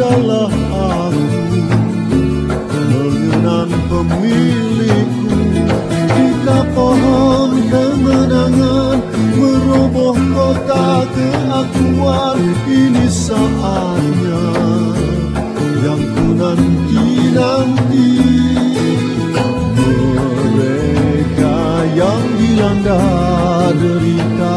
adalah aku mengenang pemilikku. Jika pohon kemenangan meroboh kota keakuan ini saatnya yang ku nanti nanti. Mereka yang dilanda derita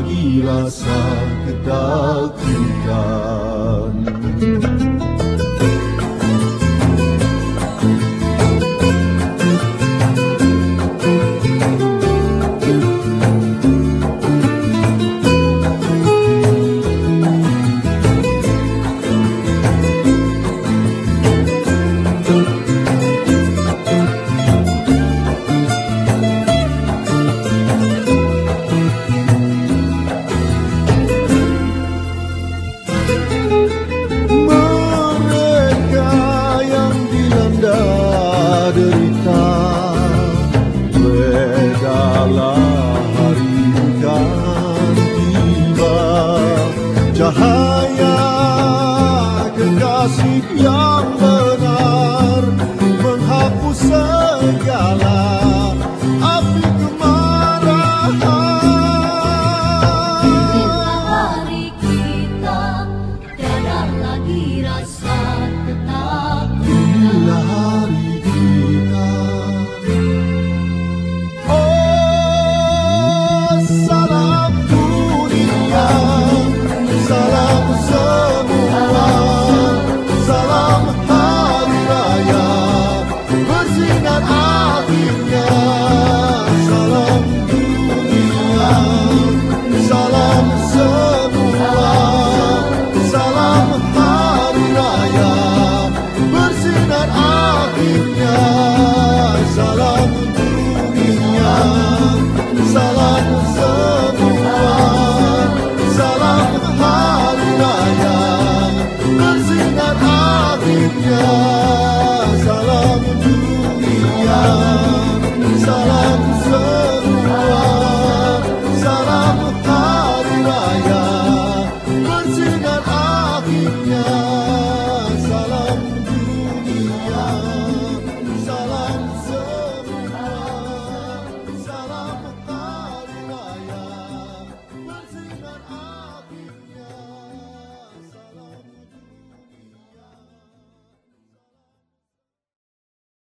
Lagi rasa ketakutan Allah.